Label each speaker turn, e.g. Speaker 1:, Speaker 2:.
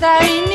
Speaker 1: that